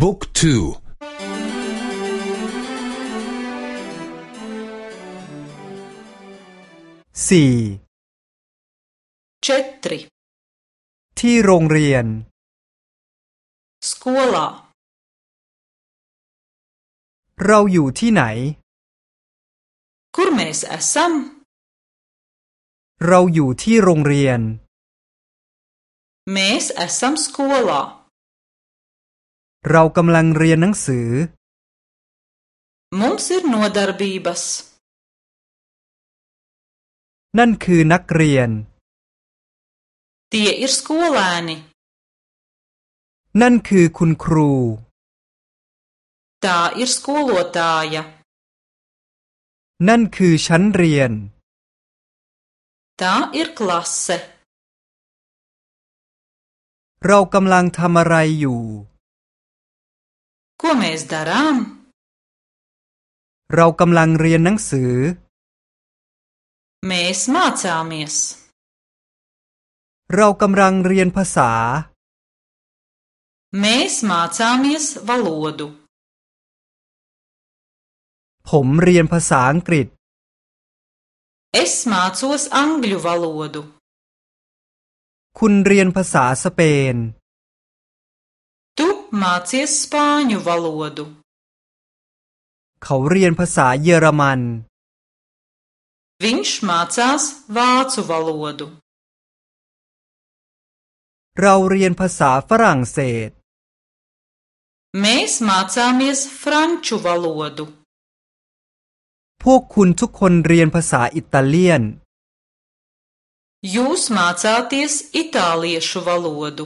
บุ๊กทูสี่ četri ที่โรงเรียน skolā เราอยู่ที่ไหน kur mēs esam เราอยู่ที่โรงเรียน mēs esam skolā เรากำลังเรียนหนังสือ mums ir nodarbības นั่นคือนักเรียน tie ir skolēni นั่นคือคุณครู tā ir skolotāja นั่นคือชั้นเรียน tā ir klase เรากำลังทำอะไรอยู่ ko mēs darām เรากำลังเรียนหนังสือ mēs mācāmies เรากำลังเรียนภาษา mēs mācāmies valodu ผมเรียนภาษาอังกฤษ es mācos angļu valodu คุณเรียนภาษาสเปน tu mācies spāņu valodu เขาเรียนภาษาเยอรมัน viņš mācās vācu valodu เราเรียนภาษาฝรั่งเศส mēs mācāmies franču valodu พวกคุณทุกคนเรียนภาษาอิตาเลียน jūs mācāties itāliešu valodu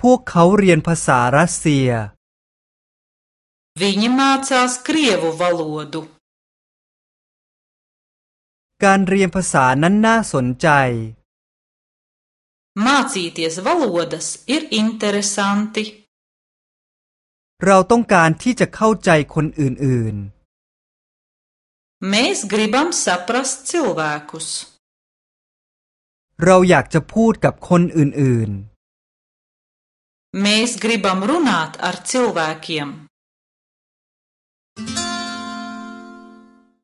พวกเขาเรียนภาษารัสเซีย viņi mācās krievu valodu การเรียนภาษานั้นน่าสนใจ mācīties valodas ir interesanti เราต้องการที่จะเข้าใจคนอื่น mēs gribam saprast cilvēkus ๆเราอยากจะพูดกับคนอื่น mēs gribam runāt ar cilvēkiem. ๆ